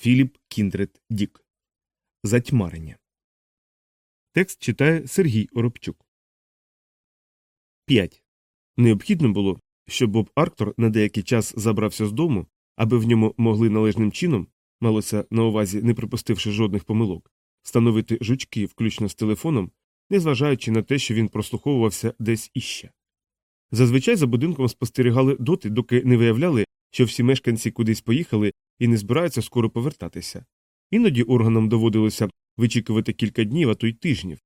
Філіп Кіндрет Дік. Затьмарення. Текст читає Сергій Оробчук. 5. Необхідно було, щоб Боб Арктор на деякий час забрався з дому, аби в ньому могли належним чином, малося на увазі, не припустивши жодних помилок, встановити жучки, включно з телефоном, незважаючи на те, що він прослуховувався десь іще. Зазвичай за будинком спостерігали доти, доки не виявляли, що всі мешканці кудись поїхали і не збираються скоро повертатися. Іноді органам доводилося вичікувати кілька днів, а то й тижнів.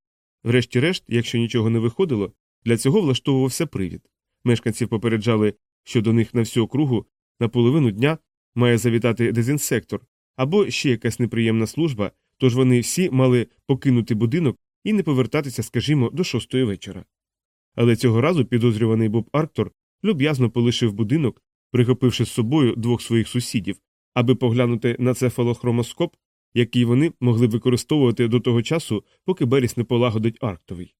Врешті-решт, якщо нічого не виходило, для цього влаштовувався привід. Мешканців попереджали, що до них на всю округу на половину дня має завітати дезінсектор або ще якась неприємна служба, тож вони всі мали покинути будинок і не повертатися, скажімо, до шостої вечора. Але цього разу підозрюваний Боб Арктор люб'язно полишив будинок, прихопивши з собою двох своїх сусідів, аби поглянути на цефалохромоскоп, який вони могли використовувати до того часу, поки Беріс не полагодить Арктовий.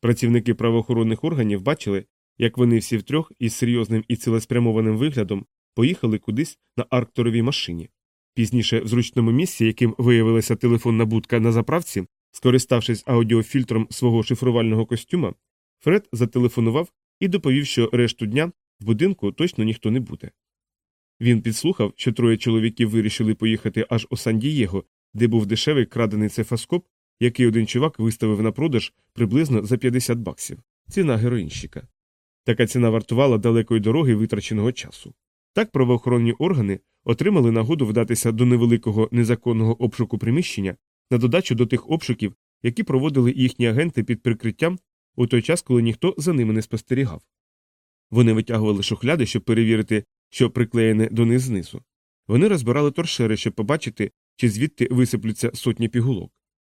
Працівники правоохоронних органів бачили, як вони всі втрьох із серйозним і цілеспрямованим виглядом поїхали кудись на Аркторовій машині. Пізніше, в зручному місці, яким виявилася телефонна будка на заправці, скориставшись аудіофільтром свого шифрувального костюма, Фред зателефонував і доповів, що решту дня в будинку точно ніхто не буде. Він підслухав, що троє чоловіків вирішили поїхати аж у Сан-Дієго, де був дешевий крадений цефаскоп, який один чувак виставив на продаж приблизно за 50 баксів ціна героїнщика. Така ціна вартувала далекої дороги витраченого часу. Так правоохоронні органи отримали нагоду вдатися до невеликого незаконного обшуку приміщення на додачу до тих обшуків, які проводили їхні агенти під прикриттям у той час, коли ніхто за ними не спостерігав. Вони витягували шухляди, щоб перевірити, що приклеєне до них знизу. Вони розбирали торшери, щоб побачити, чи звідти висиплються сотні пігулок.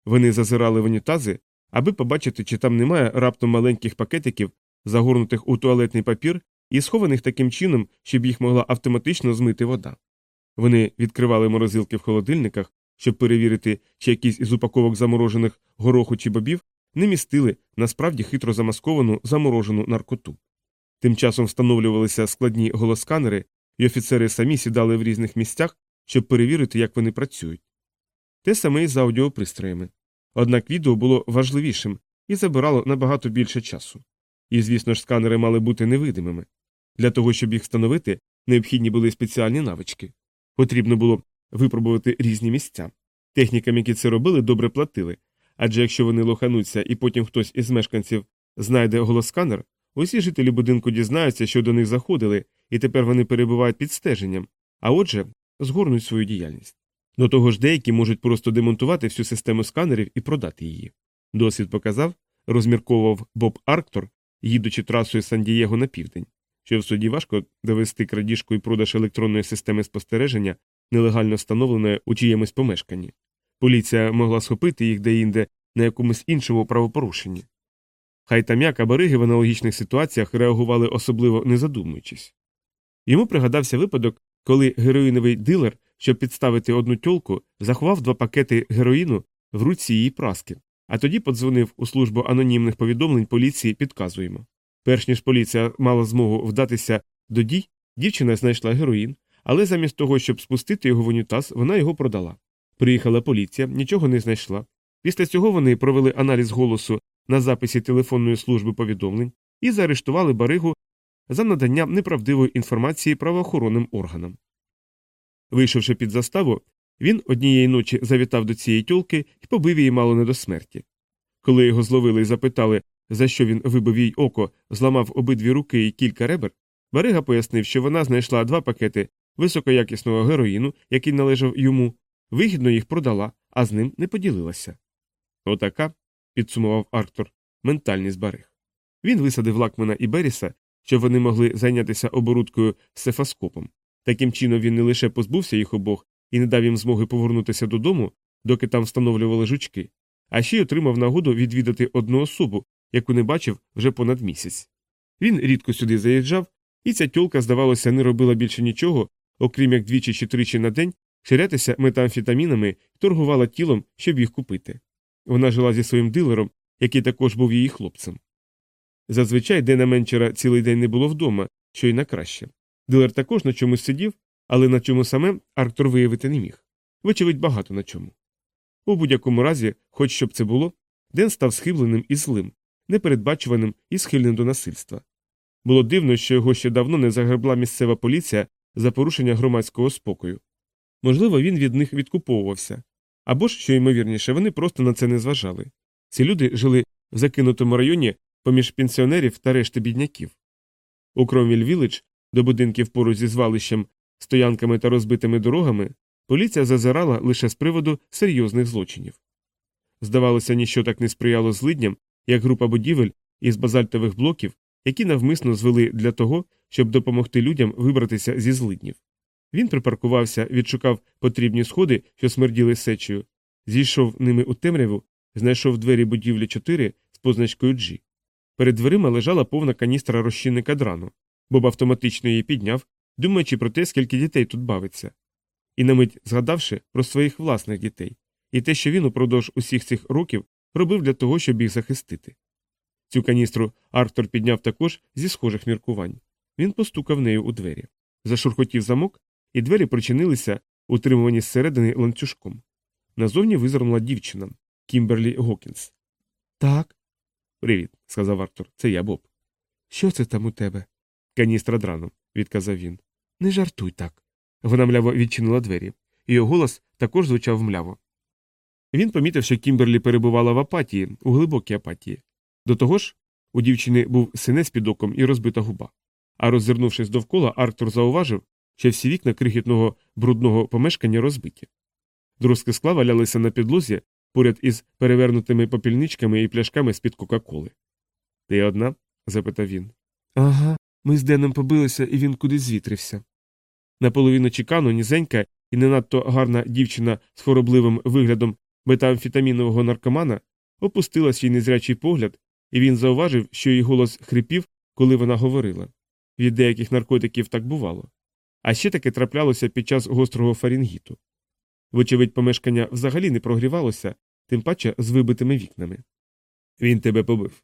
Вони зазирали в унітази, аби побачити, чи там немає раптом маленьких пакетиків, загорнутих у туалетний папір і схованих таким чином, щоб їх могла автоматично змити вода. Вони відкривали морозилки в холодильниках, щоб перевірити, чи якісь із упаковок заморожених гороху чи бобів не містили насправді хитро замасковану заморожену наркоту. Тим часом встановлювалися складні голосканери, і офіцери самі сідали в різних місцях, щоб перевірити, як вони працюють. Те саме і з аудіопристроями. Однак відео було важливішим і забирало набагато більше часу. І, звісно ж, сканери мали бути невидимими. Для того, щоб їх встановити, необхідні були спеціальні навички. Потрібно було випробувати різні місця. Технікам, які це робили, добре платили, адже якщо вони лохануться і потім хтось із мешканців знайде голосканер, усі жителі будинку дізнаються, що до них заходили, і тепер вони перебувають під стеженням, а отже, згорнуть свою діяльність. До того ж, деякі можуть просто демонтувати всю систему сканерів і продати її. Досвід показав, розмірковував Боб Арктор, їдучи трасою Сан-Дієго на південь, що в суді важко довести крадіжку і продаж електронної системи спостереження, нелегально встановленої у чиємусь помешканні. Поліція могла схопити їх деінде на якомусь іншому правопорушенні. Хай там як абориги в аналогічних ситуаціях реагували особливо не задумуючись. Йому пригадався випадок, коли героїновий дилер, щоб підставити одну тьолку, заховав два пакети героїну в руці її праски, а тоді подзвонив у службу анонімних повідомлень поліції підказуємо. Перш ніж поліція мала змогу вдатися до дій, дівчина знайшла героїн, але замість того, щоб спустити його в унітаз, вона його продала. Приїхала поліція, нічого не знайшла. Після цього вони провели аналіз голосу на записі телефонної служби повідомлень і заарештували баригу за надання неправдивої інформації правоохоронним органам. Вийшовши під заставу, він однієї ночі завітав до цієї тьолки і побив її мало не до смерті. Коли його зловили і запитали, за що він вибив їй око, зламав обидві руки і кілька ребер, Барига пояснив, що вона знайшла два пакети високоякісного героїну, який належав йому, вигідно їх продала, а з ним не поділилася. Отака, підсумував Арктор, ментальність бариг. Він висадив Лакмана і Беріса, щоб вони могли зайнятися оборудкою сефаскопом. Таким чином він не лише позбувся їх обох і не дав їм змоги повернутися додому, доки там встановлювали жучки, а ще й отримав нагоду відвідати одну особу, яку не бачив вже понад місяць. Він рідко сюди заїжджав, і ця тьолка, здавалося, не робила більше нічого, окрім як двічі чи тричі на день ширятися метамфетамінами і торгувала тілом, щоб їх купити. Вона жила зі своїм дилером, який також був її хлопцем. Зазвичай Дена Менчера цілий день не було вдома, що й на краще. Дилер також на чомусь сидів, але на чому саме Арктор виявити не міг. вочевидь, багато на чому. У будь-якому разі, хоч щоб це було, Ден став схибленим і злим, непередбачуваним і схильним до насильства. Було дивно, що його ще давно не загребла місцева поліція за порушення громадського спокою. Можливо, він від них відкуповувався. Або ж, що ймовірніше, вони просто на це не зважали. Ці люди жили в закинутому районі поміж пенсіонерів та решти бідняків. У Кромвіль Вілледж, до будинків поруч зі звалищем, стоянками та розбитими дорогами, поліція зазирала лише з приводу серйозних злочинів. Здавалося, ніщо так не сприяло злидням, як група будівель із базальтових блоків, які навмисно звели для того, щоб допомогти людям вибратися зі злиднів. Він припаркувався, відшукав потрібні сходи, що смерділи сечею, зійшов ними у темряву, знайшов двері будівлі 4 з позначкою G. Перед дверима лежала повна каністра розчинника драну. Боб автоматично її підняв, думаючи про те, скільки дітей тут бавиться. І на мить згадавши про своїх власних дітей і те, що він упродовж усіх цих років робив для того, щоб їх захистити. Цю каністру Арктор підняв також зі схожих міркувань. Він постукав нею у двері. Зашурхотів замок, і двері причинилися, утримувані зсередини ланцюжком. Назовні визирнула дівчина Кімберлі Гокінс. Так. Привіт, сказав Арктор. Це я Боб. Що це там у тебе? Каністра дрену, відказав він. Не жартуй так. Вона мляво відчинила двері, його голос також звучав мляво. Він помітив, що Кімберлі перебувала в апатії, у глибокій апатії. До того ж, у дівчини був синець під оком і розбита губа. А роззирнувшись довкола, Арктур зауважив, що всі вікна крихітного брудного помешкання розбиті. Друзки скла валялися на підлозі поряд із перевернутими попільничками і пляшками з під Кока-Коли. Ти одна? запитав він. Ага, ми з Деном побилися, і він кудись звітрився. Наполовину чекану нізенька і не надто гарна дівчина з хворобливим виглядом метамфетамінового наркомана опустила свій незрячий погляд, і він зауважив, що її голос хрипів, коли вона говорила. Від деяких наркотиків так бувало. А ще таке траплялося під час гострого фарінгіту. Вочевидь, помешкання взагалі не прогрівалося, тим паче з вибитими вікнами. Він тебе побив.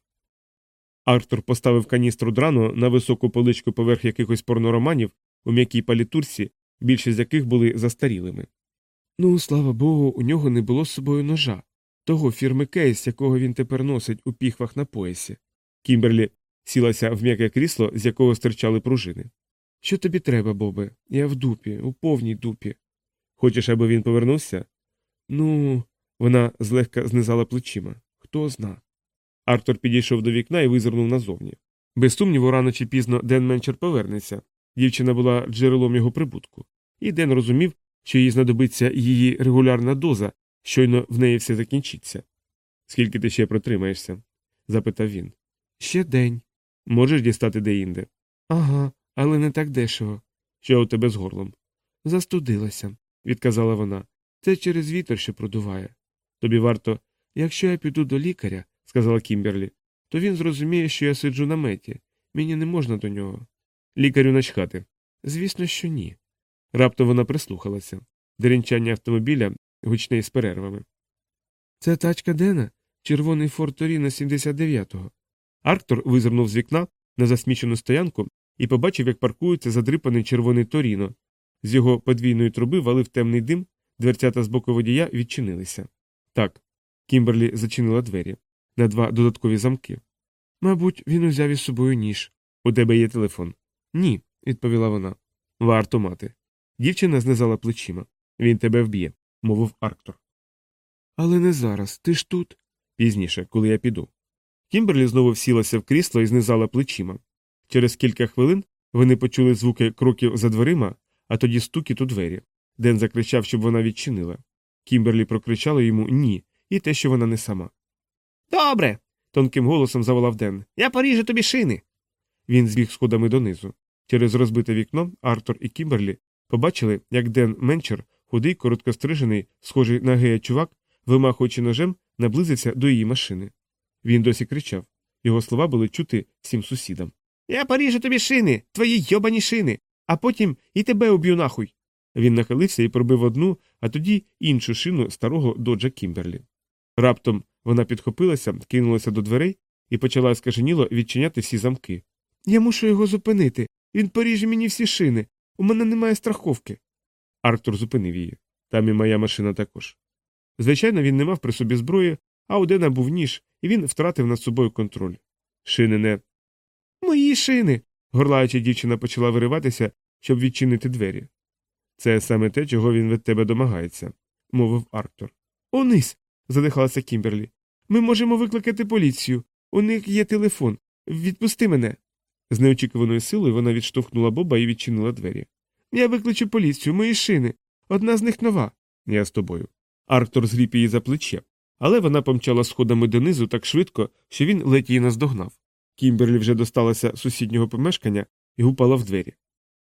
Артур поставив каністру драну на високу поличку поверх якихось порнороманів у м'якій палітурці, більшість з яких були застарілими. Ну, слава Богу, у нього не було з собою ножа, того фірми Кейс, якого він тепер носить у піхвах на поясі. Кімберлі всілася в м'яке крісло, з якого стирчали пружини. Що тобі треба, Бобе? Я в дупі, у повній дупі. Хочеш, аби він повернувся? Ну, вона злегка знизала плечима. Хто зна. Арктор підійшов до вікна і визирнув назовні. Без сумніву, рано чи пізно Ден Менчер повернеться. Дівчина була джерелом його прибутку, і Ден розумів, що їй знадобиться її регулярна доза, щойно в неї все закінчиться. Скільки ти ще протримаєшся? запитав він. Ще день. Можеш дістати деінде? Ага, але не так дешево. Що у тебе з горлом? Застудилася, відказала вона. Це через вітер, що продуває. Тобі варто. Якщо я піду до лікаря, сказала Кімберлі, то він зрозуміє, що я сиджу на меті. Мені не можна до нього. Лікарю начхати. Звісно, що ні. Раптом вона прислухалася. Деренчання автомобіля гучне з перервами. Це тачка Дена, червоний форт Торіна 79-го. Арктор визирнув з вікна на засмічену стоянку і побачив, як паркується задрипаний червоний Торіно. З його подвійної труби валив темний дим, дверцята з боку водія відчинилися. Так. Кімберлі зачинила двері на два додаткові замки. Мабуть, він узяв із собою ніж. У тебе є телефон? Ні, відповіла вона. Варто мати. Дівчина знизала плечима. Він тебе вб'є, мовив Арктор. Але не зараз. Ти ж тут. Пізніше, коли я піду. Кімберлі знову всілася в крісло і знизала плечима. Через кілька хвилин вони почули звуки кроків за дверима, а тоді стукіт у двері. Ден закричав, щоб вона відчинила. Кімберлі прокричала йому ні, і те, що вона не сама. Добре. тонким голосом заволав Ден. Я поріжу тобі шини. Він збіг сходами донизу. Через розбите вікно Арктор і Кімберлі побачили, як Ден Менчер, худий, короткострижений, схожий на гея чувак, вимахуючи ножем, наблизився до її машини. Він досі кричав. Його слова були чути всім сусідам. Я поріжу тобі шини, твої йобані шини, а потім і тебе уб'ю нахуй. Він нахилився і пробив одну, а тоді іншу шину старого доджа Кімберлі. Раптом вона підхопилася, кинулася до дверей і почала скаженіло відчиняти всі замки. Я мушу його зупинити. Він поріже мені всі шини. У мене немає страховки. Арктур зупинив її. Там і моя машина також. Звичайно, він не мав при собі зброї, а у Дена був ніж, і він втратив над собою контроль. Шини не. Мої шини. горлаюча дівчина почала вириватися, щоб відчинити двері. Це саме те, чого він від тебе домагається, мовив Арктор. Униз. задихалася Кімберлі. Ми можемо викликати поліцію. У них є телефон. Відпусти мене. З неочікуваною силою вона відштовхнула Боба і відчинила двері. Я викличу поліцію, мої шини. Одна з них нова. Я з тобою. Арктор згріб її за плече, але вона помчала сходами донизу так швидко, що він ледь її наздогнав. Кімберлі вже досталася сусіднього помешкання і гупала в двері.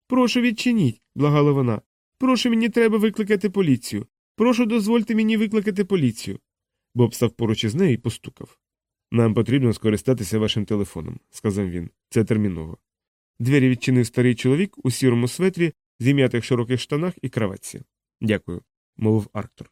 Прошу відчиніть, благала вона. Прошу мені треба викликати поліцію. Прошу дозвольте мені викликати поліцію. Боб став поруч із нею і постукав. Нам потрібно скористатися вашим телефоном, сказав він. Це терміново. Двері відчинив старий чоловік у сірому светрі, зім'ятих широких штанах і краватці. Дякую, мовив Арктор.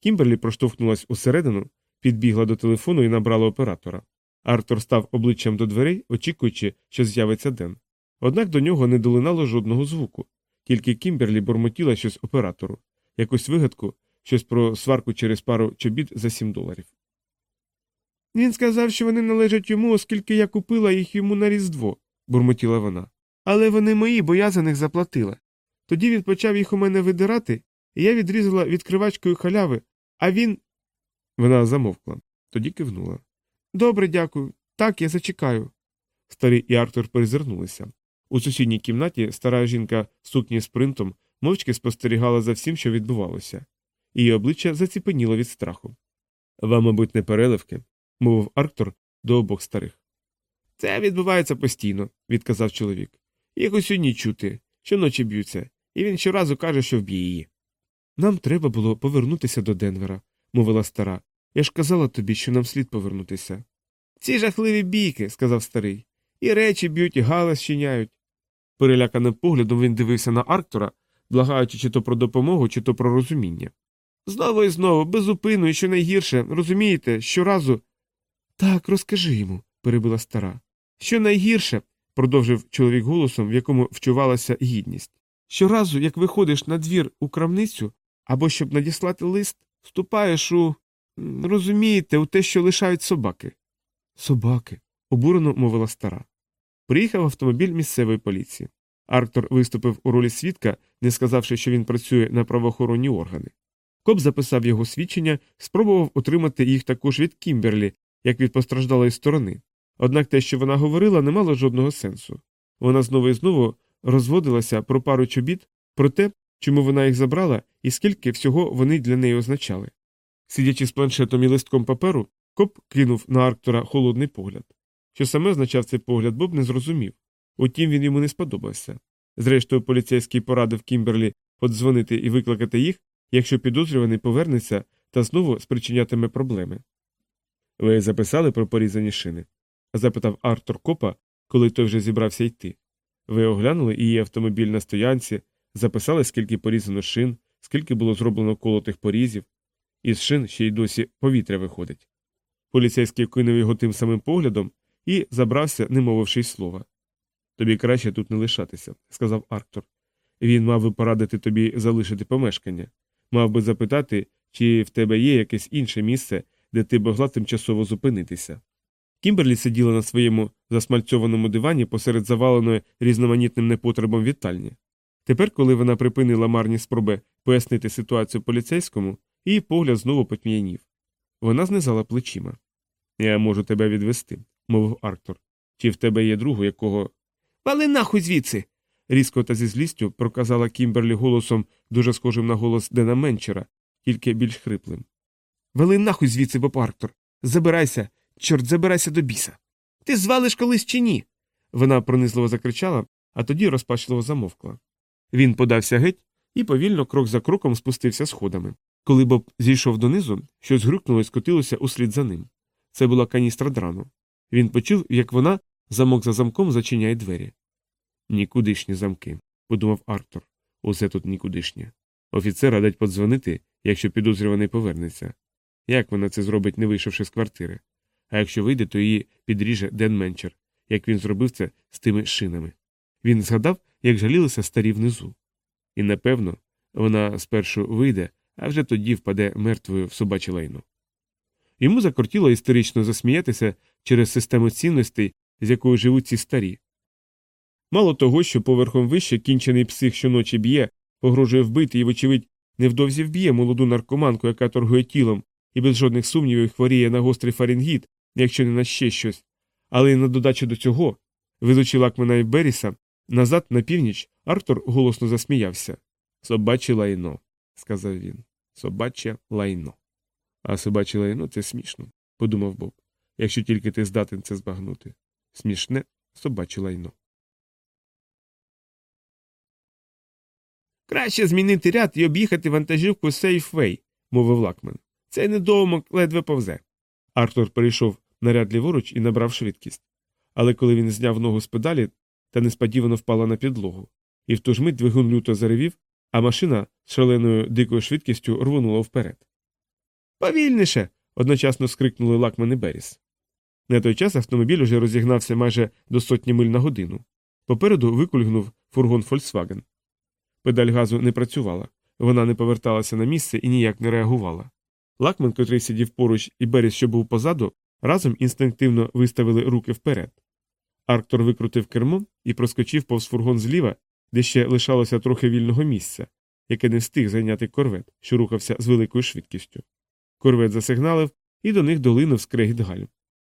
Кімберлі проштовхнулась усередину, підбігла до телефону і набрала оператора. Арктор став обличчям до дверей, очікуючи, що з'явиться Ден. Однак до нього не долинало жодного звуку, тільки Кімберлі бурмотіла щось оператору, якусь вигадку, щось про сварку через пару чобіт за сім доларів. Він сказав, що вони належать йому, оскільки я купила їх йому на Різдво, бурмотіла вона. Але вони мої, бо я за них заплатила. Тоді він почав їх у мене видирати, і я відрізала відкривачкою халяви, а він. Вона замовкла, тоді кивнула. Добре, дякую. Так, я зачекаю. Старий і Артур перезирнулися. У сусідній кімнаті стара жінка сукні з принтом мовчки спостерігала за всім, що відбувалося. Її обличчя заціпеніло від страху. Вам, мабуть, не переливки, мовив Арктор до обох старих. Це відбувається постійно, відказав чоловік. Їх усю ніч чути, щоночі б'ються, і він щоразу каже, що вб'є її. Нам треба було повернутися до Денвера, мовила стара. Я ж казала тобі, що нам слід повернутися. Ці жахливі бійки, сказав старий, і речі б'ють, і галас щиняють. Переляканим поглядом він дивився на Арктора, благаючи чи то про допомогу, чи то про розуміння. Знову і знову, без зупину, і що найгірше, розумієте, щоразу. Так, розкажи йому, перебила стара. Що найгірше, продовжив чоловік голосом, в якому вчувалася гідність. Щоразу, як виходиш на двір у крамницю або щоб надіслати лист, вступаєш у. Розумієте, у те, що лишають собаки. Собаки, обурено мовила стара. Приїхав автомобіль місцевої поліції. Арктор виступив у ролі свідка, не сказавши, що він працює на правоохоронні органи. Коп записав його свідчення, спробував отримати їх також від Кімберлі, як від постраждалої сторони. Однак те, що вона говорила, не мало жодного сенсу. Вона знову і знову розводилася про пару чобіт, про те, чому вона їх забрала і скільки всього вони для неї означали. Сидячи з планшетом і листком паперу, коп кинув на Арктора холодний погляд. Що саме означав цей погляд, Боб не зрозумів. Утім, він йому не сподобався. Зрештою, поліцейський порадив Кімберлі подзвонити і викликати їх, якщо підозрюваний повернеться та знову спричинятиме проблеми. Ви записали про порізані шини? запитав Артур Копа, коли той вже зібрався йти. Ви оглянули її автомобіль на стоянці, записали, скільки порізано шин, скільки було зроблено колотих порізів, із шин ще й досі повітря виходить. Поліцейський кинув його тим самим поглядом і забрався, не мовивши й слова. Тобі краще тут не лишатися, сказав Арктор. Він мав би порадити тобі залишити помешкання, мав би запитати, чи в тебе є якесь інше місце, де ти могла тимчасово зупинитися. Кімберлі сиділа на своєму засмальцьованому дивані посеред заваленої різноманітним непотребом вітальні. Тепер, коли вона припинила марні спроби пояснити ситуацію поліцейському, її погляд знову потьм'янів. Вона знизала плечима. Я можу тебе відвести, мовив Арктор. Чи в тебе є другу, якого. Вали нахуй звідси. різко та зі злістю проказала Кімберлі голосом, дуже схожим на голос Дена Менчера, тільки більш хриплим. Вали нахуй звідси, Боб Арктор. Забирайся, чорт, забирайся до біса. Ти звалиш колись чи ні? Вона пронизливо закричала, а тоді розпачливо замовкла. Він подався геть і повільно, крок за кроком, спустився сходами. Коли Боб зійшов донизу, щось грюкнуло і скотилося услід за ним. Це була каністра драну. Він почув, як вона замок за замком зачиняє двері. Нікудишні замки, подумав Артур. Усе тут нікудишнє. Офіцер радить подзвонити, якщо підозрюваний повернеться. Як вона це зробить, не вийшовши з квартири? А якщо вийде, то її підріже Ден Менчер, як він зробив це з тими шинами. Він згадав, як жалілися старі внизу. І, напевно, Вона спершу вийде, а вже тоді впаде мертвою в собаче лайно. Йому закортіло історично засміятися через систему цінностей, з якою живуть ці старі. Мало того, що поверхом вище кінчений псих щоночі б'є, погрожує вбити і, вочевидь, невдовзі вб'є молоду наркоманку, яка торгує тілом, і без жодних сумнівів хворіє на гострий фаренгіт, якщо не на ще щось. Але й на додачу до цього, везучи Лакмена і Беріса, назад на північ, Артур голосно засміявся. Собаче лайно, сказав він. Собаче лайно. А собаче лайно це смішно, подумав Боб, якщо тільки ти здатен це збагнути. Смішне собаче лайно. Краще змінити ряд і об'їхати вантажівку Сейфвей, мовив Лакмен. Цей недоумок ледве повзе. Арктор перейшов на ряд ліворуч і набрав швидкість. Але коли він зняв ногу з педалі, та несподівано впала на підлогу, і в ту ж мить двигун люто заревів, а машина з шаленою дикою швидкістю рвонула вперед. Повільніше. одночасно скрикнули Лакмен і Беріс. На той час автомобіль уже розігнався майже до сотні миль на годину. Попереду вигулькнув фургон Фольксваген. Педаль газу не працювала, вона не поверталася на місце і ніяк не реагувала. Лакмен, котрий сидів поруч, і Беріс, що був позаду, разом інстинктивно виставили руки вперед. Арктор викрутив кермо і проскочив повз фургон зліва, де ще лишалося трохи вільного місця, яке не встиг зайняти корвет, що рухався з великою швидкістю. Корвет засигналив, і до них долинув скрегіт гальм.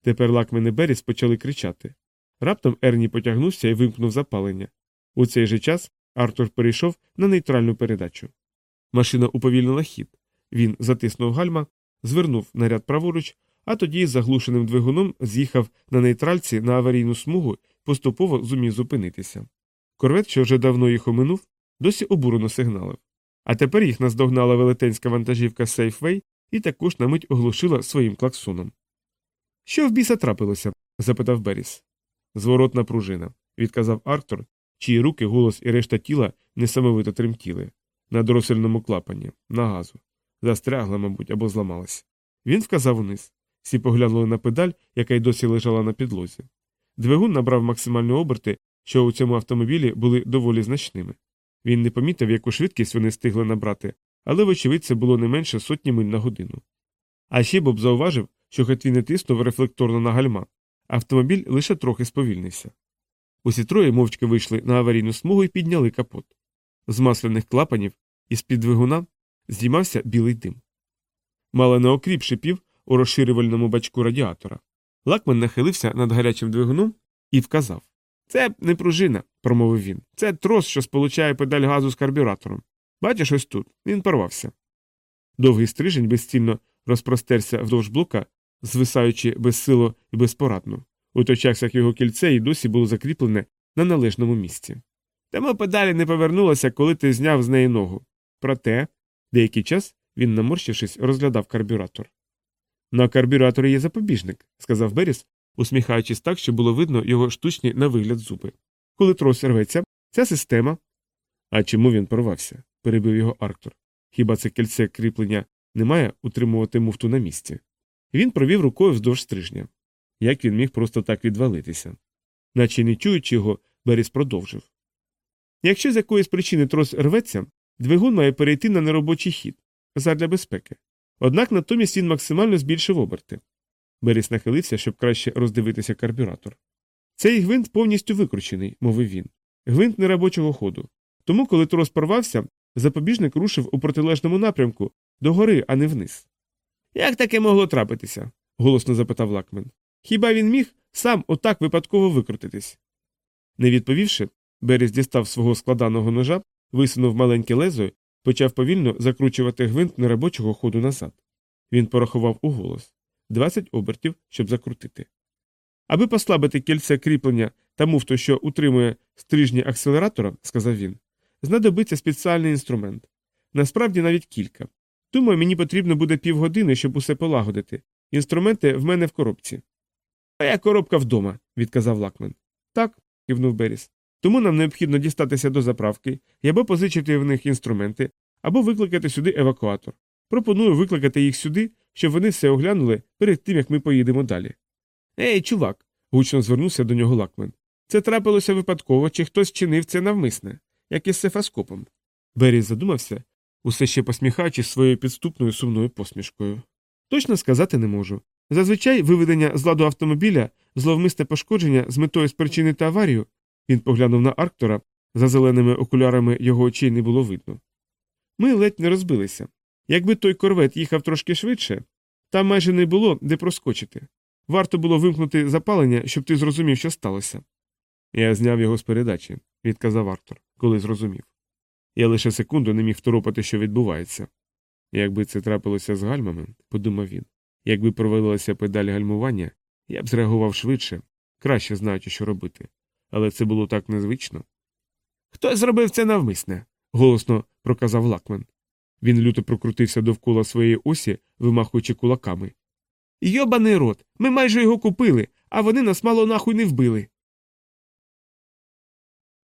Тепер Лакмен і Беріс почали кричати. Раптом Ерні потягнувся і вимкнув запалення. У цей же час Артур перейшов на нейтральну передачу. Машина уповільнила хід. Він затиснув гальма, звернув наряд праворуч, а тоді з заглушеним двигуном з'їхав на нейтральці на аварійну смугу поступово зумів зупинитися. Корвет, що вже давно їх оминув, досі обурено сигналив. А тепер їх наздогнала велетенська вантажівка Сейфвей і також на мить оглушила своїм клаксоном. Що в біса трапилося? запитав Беріс. Зворотна пружина, відказав Арктор, чиї руки, голос і решта тіла несамовито тремтіли на дросельному клапані, на газу. Застрягла, мабуть, або зламалась. Він вказав униз. Всі поглянули на педаль, яка й досі лежала на підлозі. Двигун набрав максимальні оберти, що у цьому автомобілі були доволі значними. Він не помітив, яку швидкість вони стигли набрати, але, вочевидь, це було не менше сотні миль на годину. А ще Боб зауважив, що хоч він не тиснув рефлекторно на гальма, автомобіль лише трохи сповільнився. Усі троє мовчки вийшли на аварійну смугу і підняли капот. З масляних клапанів із під двигуна здіймався білий дим. Мало не окріп шипів у розширювальному бачку радіатора. Лакман нахилився над гарячим двигуном і вказав Це не пружина, промовив він. Це трос, що сполучає педаль газу з карбюратором. Бачиш ось тут, він порвався. Довгий стрижень безцільно розпростерся вдовж блока, звисаючи безсило і безпорадно, у той час як його кільце і досі було закріплене на належному місці. Тому педалі не повернулася, коли ти зняв з неї ногу. Проте, деякий час він, наморщившись, розглядав карбюратор. На карбюраторі є запобіжник, сказав Беріс, усміхаючись так, що було видно його штучні на вигляд зуби. Коли трос рветься, ця система. А чому він порвався? перебив його Арктор. Хіба це кільце кріплення не має утримувати муфту на місці? Він провів рукою вздовж стрижня. Як він міг просто так відвалитися? Наче не чуючи його, Беріс продовжив. Якщо з якоїсь причини трос рветься, двигун має перейти на неробочий хід задля безпеки. Однак натомість він максимально збільшив оберти. Беріс нахилився, щоб краще роздивитися карбюратор. Цей гвинт повністю викручений, мовив він. Гвинт неробочого ходу. Тому, коли трос порвався, запобіжник рушив у протилежному напрямку догори, а не вниз. Як таке могло трапитися? голосно запитав Лакмен. Хіба він міг сам отак випадково викрутитись? Не відповівши, Беріс дістав свого складаного ножа, висунув маленьке лезо почав повільно закручувати гвинт неробочого ходу назад. Він порахував у голос 20 обертів, щоб закрутити. Аби послабити кільце кріплення та муфту, що утримує стрижні акселератора, сказав він, знадобиться спеціальний інструмент. Насправді навіть кілька. Думаю, мені потрібно буде півгодини, щоб усе полагодити. Інструменти в мене в коробці. Моя коробка вдома, відказав Лакмен. Так, кивнув Беріс. Тому нам необхідно дістатися до заправки або позичити в них інструменти, або викликати сюди евакуатор. Пропоную викликати їх сюди, щоб вони все оглянули перед тим, як ми поїдемо далі. Ей, чувак. гучно звернувся до нього Лакмен. Це трапилося випадково, чи хтось чинив це навмисне, як із сефаскопом. Беррі задумався, усе ще посміхаючись своєю підступною сумною посмішкою. Точно сказати не можу. Зазвичай виведення з ладу автомобіля, зловмисне пошкодження з метою спричинити аварію. Він поглянув на Арктора, за зеленими окулярами його очей не було видно. Ми ледь не розбилися. Якби той корвет їхав трошки швидше, там майже не було де проскочити. Варто було вимкнути запалення, щоб ти зрозумів, що сталося. Я зняв його з передачі, відказав Арктор, коли зрозумів. Я лише секунду не міг второпати, що відбувається. Якби це трапилося з гальмами, подумав він, якби провалилася педаль гальмування, я б зреагував швидше, краще знаючи, що робити. Але це було так незвично. Хтось зробив це навмисне, голосно проказав Лакмен. Він люто прокрутився довкола своєї осі, вимахуючи кулаками. Йобаний рот, ми майже його купили, а вони нас мало нахуй не вбили.